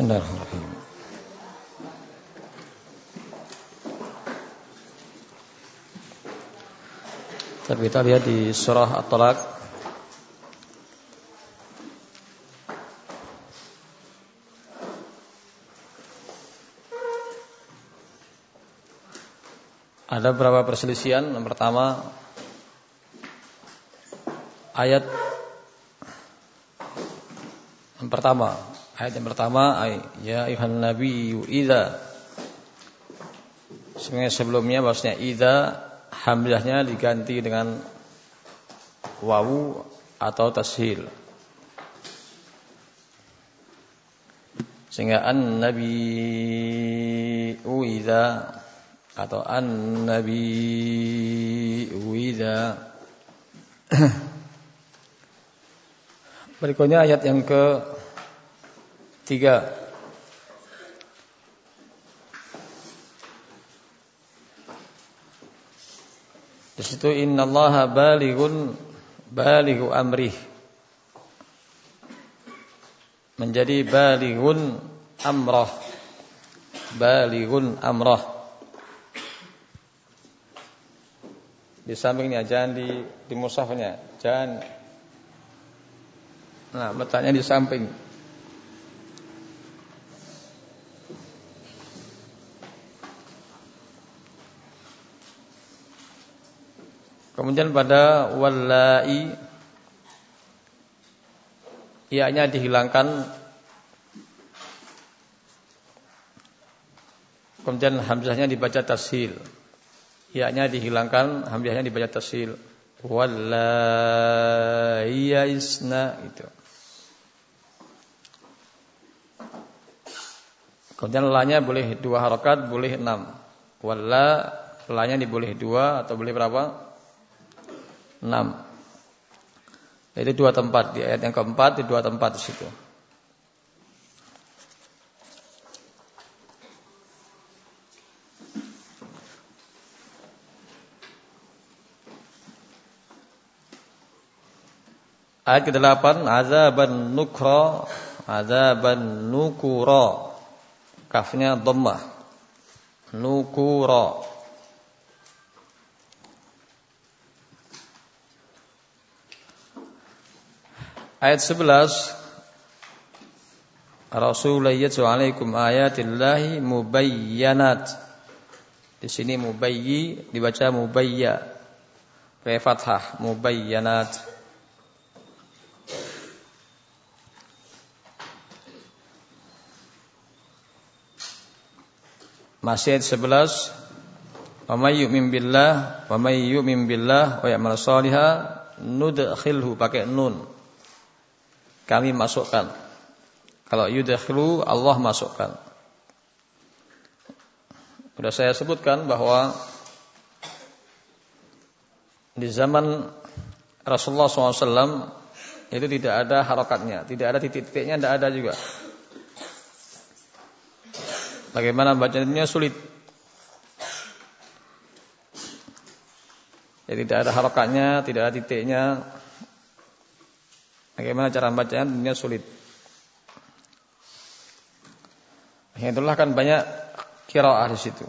Bismillahirrahmanirrahim. Tapi kita lihat di surah At-Talaq Ada beberapa perselisihan. Yang pertama ayat yang pertama, ayat yang pertama ya ayuhan nabiyyu idza Sebenarnya sebelumnya maksudnya idza hamzahnya diganti dengan wawu atau tashil. Sehingga an-nabi idza atau an-nabi idza Berikutnya ayat yang ke tiga Di situ innallaha balighun balighu amrih. Menjadi balighun amrah. Balighun amrah. Di sampingnya jangan di di musafnya, jangan Nah, letaknya di samping. Kemudian pada wallai ianya dihilangkan Kemudian hamzahnya dibaca tasil. Ianya dihilangkan, hamzahnya dibaca tasil. Wallai isna itu. Kemudian lanya boleh dua harokat, boleh enam. Walla lanya diboleh dua atau boleh berapa? 6. Itu dua tempat di ayat yang keempat di dua tempat di situ. Ayat ke-8 azaban nukra azaban nukura kafnya dhammah nukura Ayat 11 Rasulullah yatsu alaikum ayatillahi mubayyanat. Di sini mubayyi dibaca mubayya. Pakai fathah mubayyanat. Masih ayat 11 Wa may yu'min billah wa may yu'min billah wa ya'mal nudkhilhu pakai nun kami masukkan. Kalau yudakhilu Allah masukkan. Sudah saya sebutkan bahwa di zaman Rasulullah SAW itu tidak ada harokatnya, tidak ada titik-titiknya, tidak ada juga. Bagaimana bacanya sulit. Jadi tidak ada harokatnya, tidak ada titiknya, Bagaimana cara membacanya tentunya sulit. Itulah kan banyak kiraah di situ.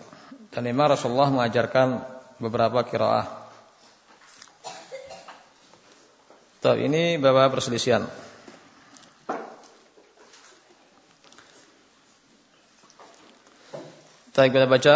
Dan memang Rasulullah mengajarkan beberapa kiraah. Tuh, ini beberapa perselisihan. Kita kita baca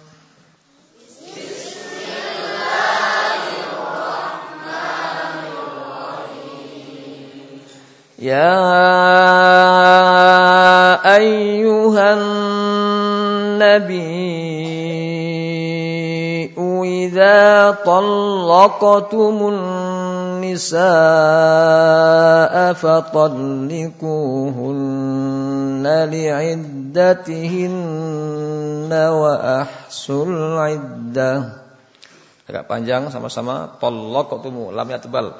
يا أيها النبي إذا طلقتم النساء فطلقوهن لعدتهن وأحصوا العدة agak panjang sama-sama tolok tumu lamnya tebal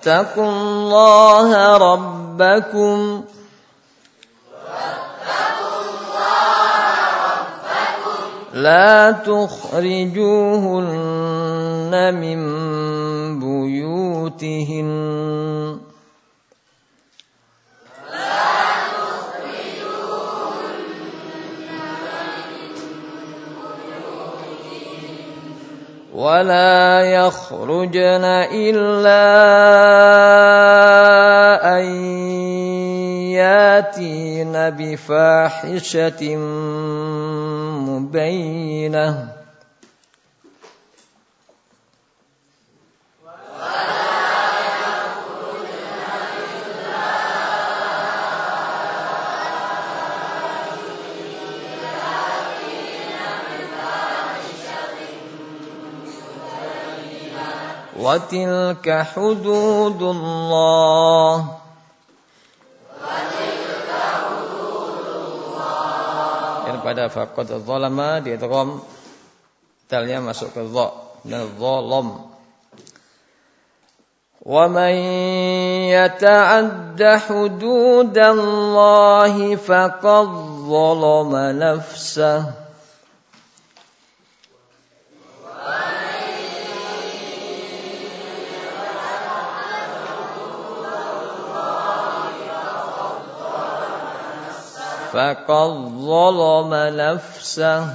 واتقوا الله ربكم. لا تخرجوهن من بيوتهن. ولا يخرجن إلا أن ياتين بفاحشة مبينة وتلك حدود الله pada faqad zalama di idgham dalnya masuk ke dha dan zalam ومن يتعد حدود الله فقد ظلم نفسه فقد ظلم نفسه.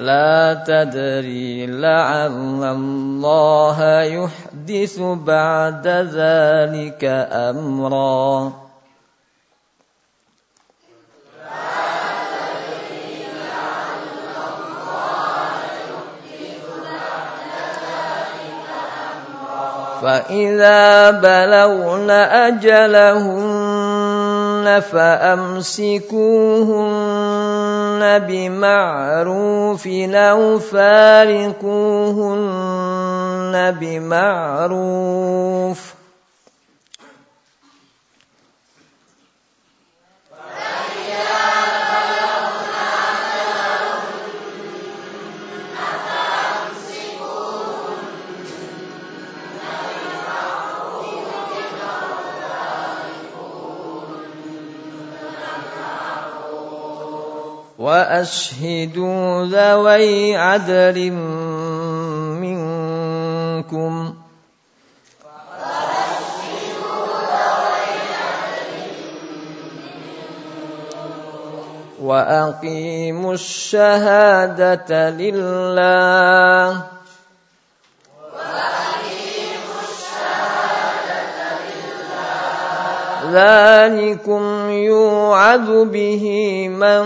لا تدري لعل الله يحدث بعد ذلك أمرا. فإذا بلغن أجلهن فأمسكوهن بمعروف أو فارقوهن بمعروف. وأشهدوا ذوي عدل منكم. وأقيموا الشهادة لله. ذلكم يوعظ به من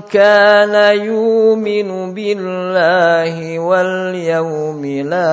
كان يؤمن بالله واليوم الآخر.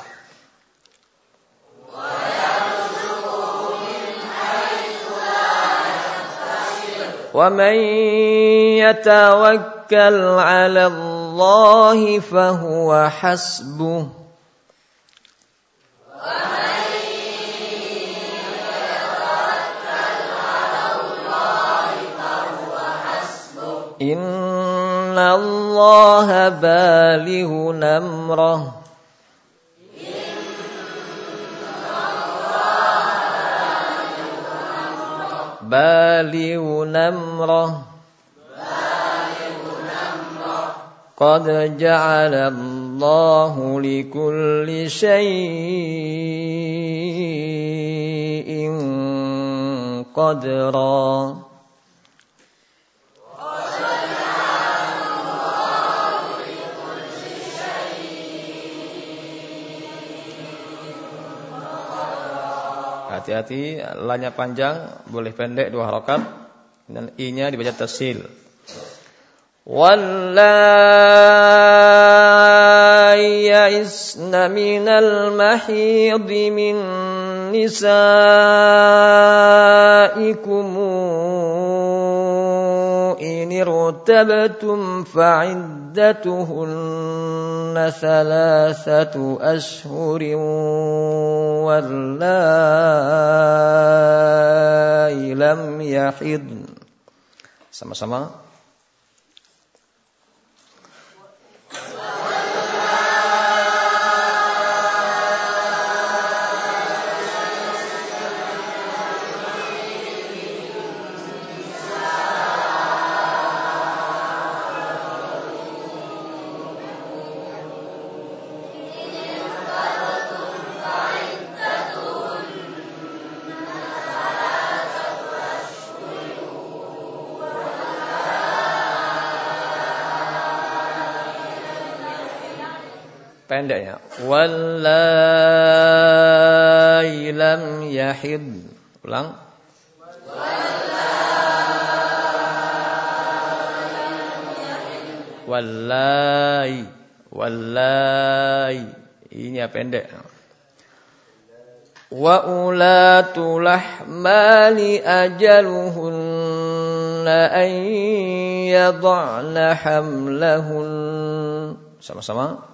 ومن يتوكل على الله فهو حسبه إن الله بالغ أمره بالغ نمره. قد جعل الله لكل شيء قدرا. hati-hati lanya panjang boleh pendek dua harokat dan i-nya dibaca tasil Wallai min minal mahid min nisaikum. إن ارتبتم فعدتهن ثلاثة أشهر واللائي لم يحضن. Sama-sama. Pendeknya wallai lam yahid. Ulang. Wallai wallai ini ya pendek. Wa ulatul ahmali ajaluhunna an yad'na hamlahun. Sama-sama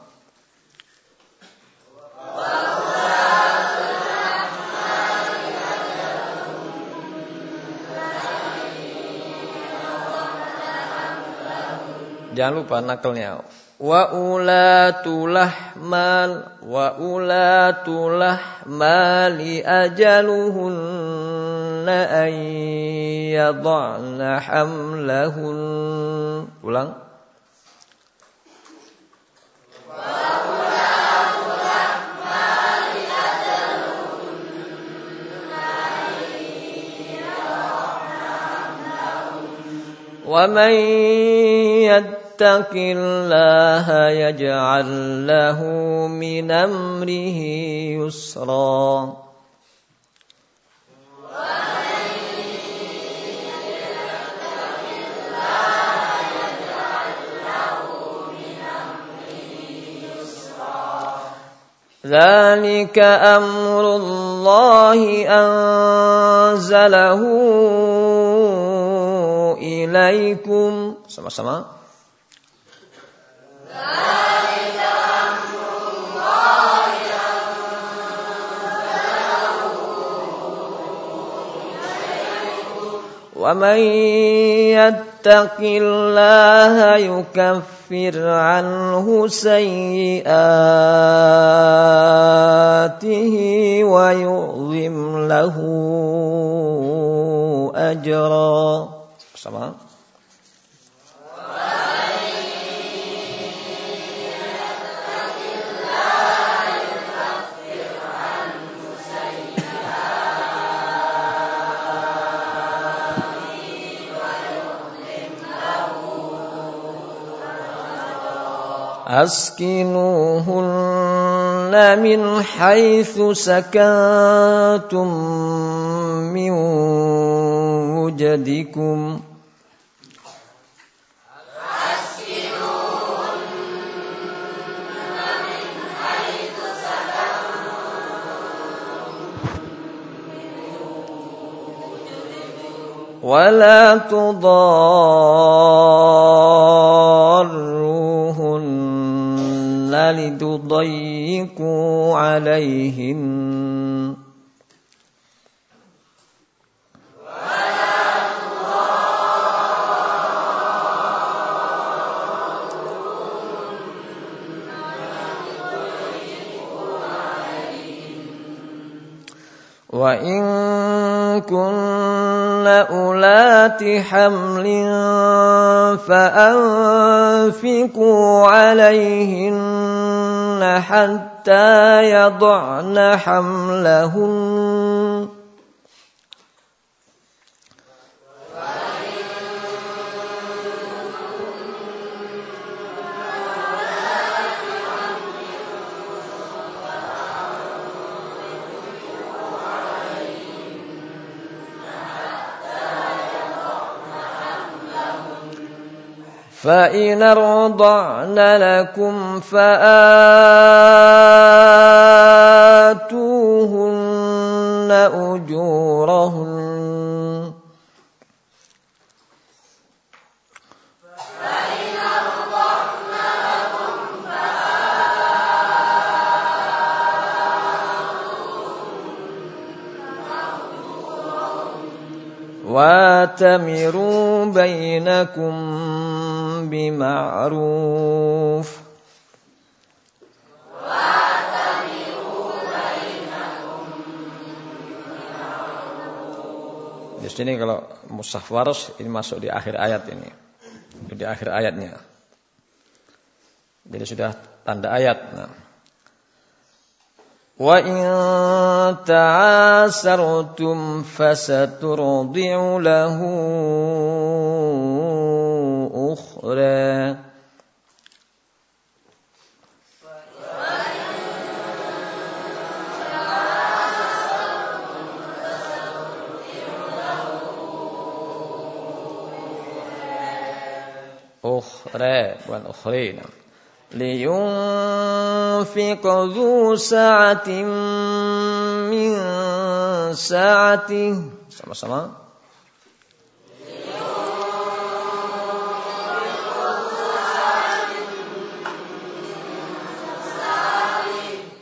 Jangan lupa nakalnya. Wa ulatulah mal wa ulatulah mali ajaluhunna an yadhana hamlahun. Ulang. Wa ulatulah mali ajaluhunna an yadhana hamlahun. Wa man يتق الله يجعل له من امره يسرا. ذلك أمر الله انزله ilaikum sama-sama ومن يتق الله يكفر عنه سيئاته ويعظم له أجرا. أسكنوهن من حيث سكنتم من وجدكم ولا تضاروهن لتضيقوا عليهن وإن كن أولات حمل فأنفقوا عليهن حتى يضعن حملهن. فإن أرضعن لكم فآتوهن أجورهن واتمروا بينكم بمعروف Di sini kalau mushaf waras ini masuk di akhir ayat ini. Di akhir ayatnya. Jadi sudah tanda ayat. Nah. وإن تعاسرتم فسترضع له أخرى أخرى والأخرين. لينفق ذو سعة من سعته. sama-sama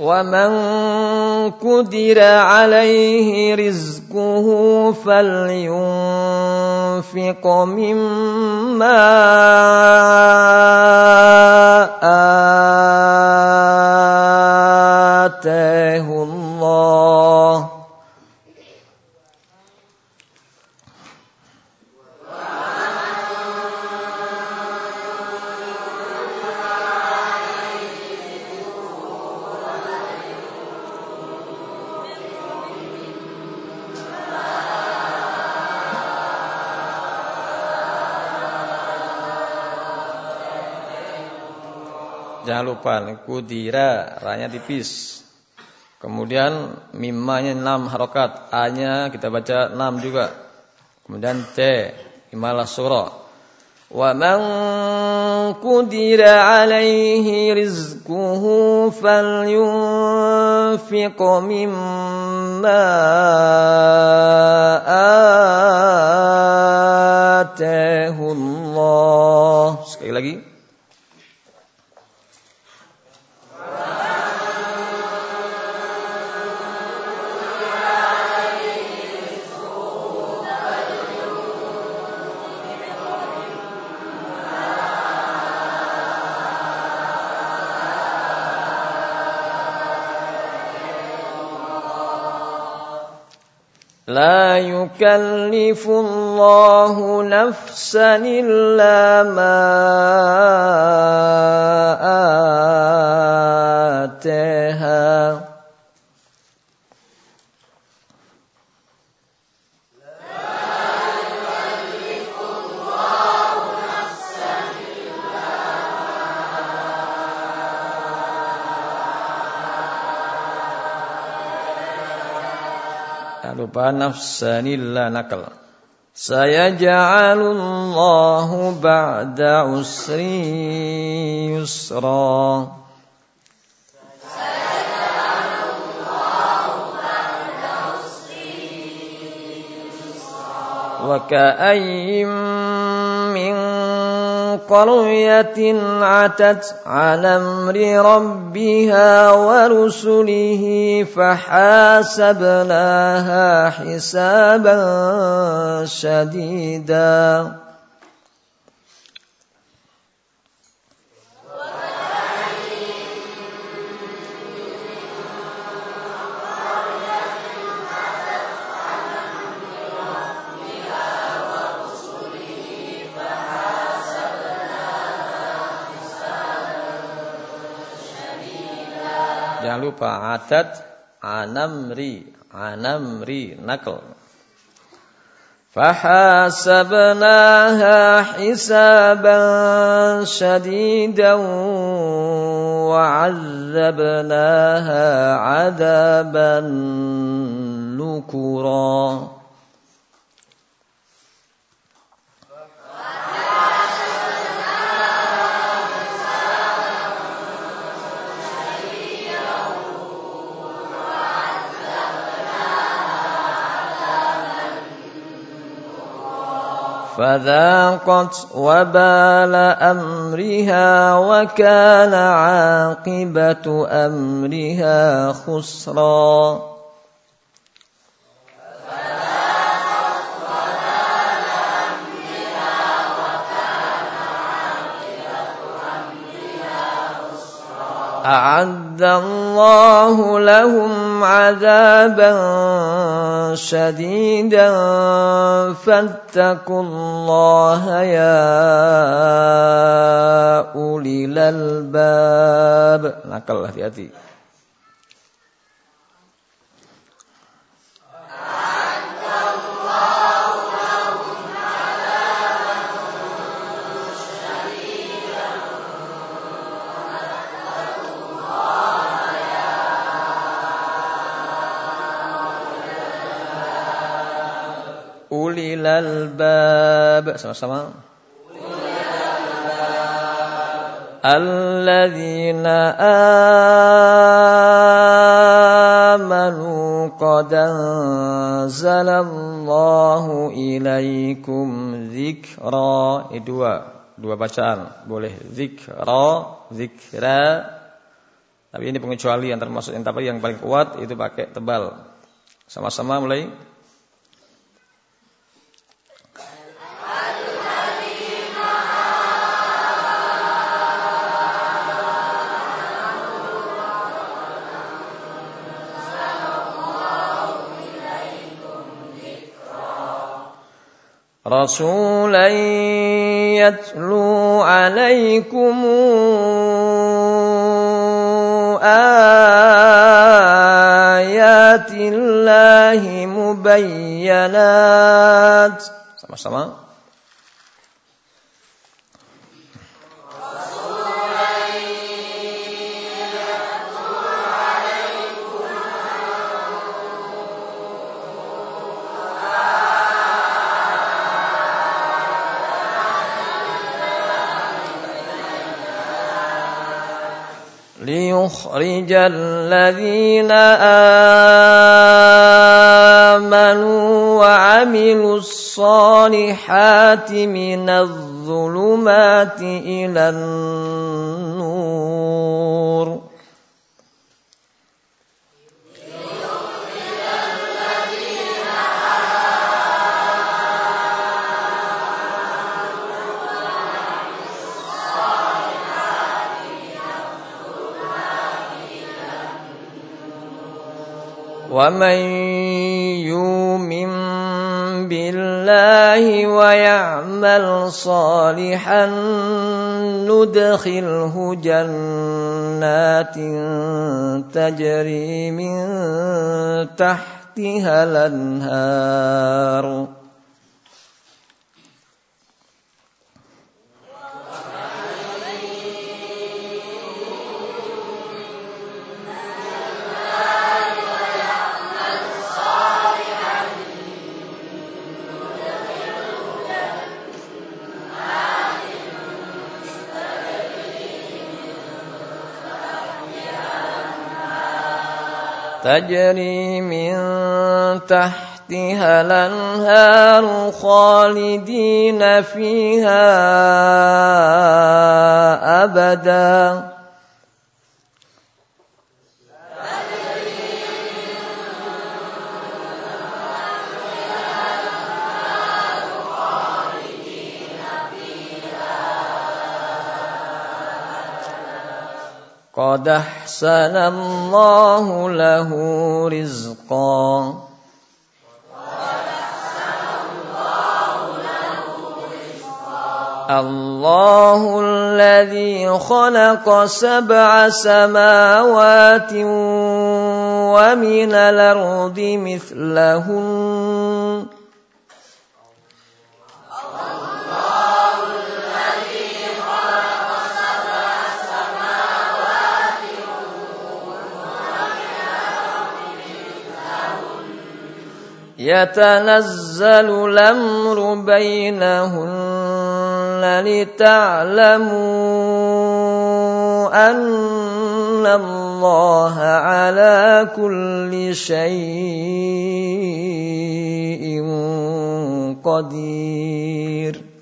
ومن قدر عليه رزقه فلينفق مما Jangan lupa kudira ranya tipis. Kemudian mimanya enam harokat, a-nya kita baca enam juga. Kemudian t imalah surah. ومن قدر عليه رزقه فلينفق مما لا يكلف الله نفسا إلا ما آتاها. Lupa nafsanillah nakal. الله بعد عسر يسرا وكأي قرية عتت عن أمر ربها ورسله فحاسبناها حسابا شديدا. Jangan lupa adat anamri, anamri nakal. فحاسبناها حسابا شديدا وعذبناها عذابا نكرا فذاقت وبال أمرها وكان عاقبة أمرها خسرا. أعد الله لهم عذابا شديدا. فاتقوا الله يا أولي الألباب. hati-hati ulil albab sama-sama. Alladzina amanu qad anzalallahu ilaikum dzikra eh, dua dua bacaan. Boleh zikra zikra. Tapi ini pengecualian termasuk yang tapi yang paling kuat itu pakai tebal. Sama-sama mulai رسولا يتلو عليكم آيات الله مبينات. Sama-sama. ليخرج الذين آمنوا وعملوا الصالحات من الظلمات إلى النور ومن يؤمن بالله ويعمل صالحا ندخله جنات تجري من تحتها الانهار تجري من تحتها الأنهار خالدين فيها أبدا. قد احسن الله له رزقا الله الذي خلق سبع سماوات ومن الأرض مثلهن يتنزل الأمر بينهن لتعلموا أن الله على كل شيء قدير.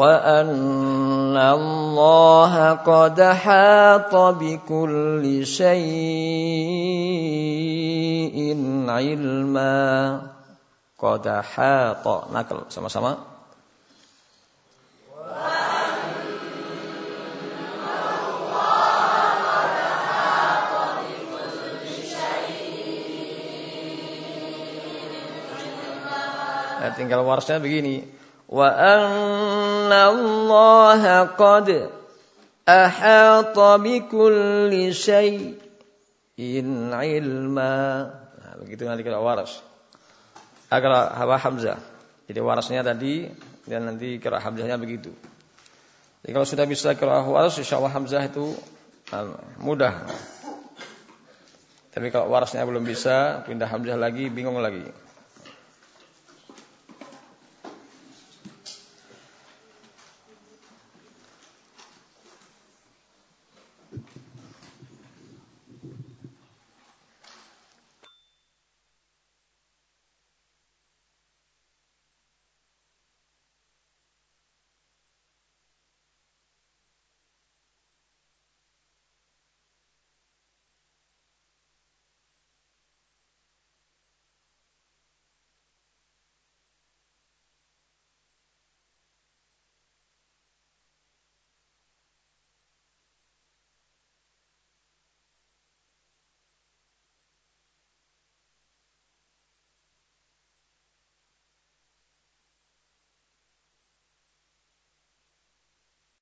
وأن الله قد حاط بكل شيء علما قد حاط nakal sama-sama Ya, tinggal warsnya begini وأن الله قد أحاط بكل شيء علما nah, begitu nanti kita waras agar hawa hamzah jadi warasnya tadi dan nanti kira hamzahnya begitu jadi kalau sudah bisa kira waras insya Allah hamzah itu um, mudah tapi kalau warasnya belum bisa pindah hamzah lagi bingung lagi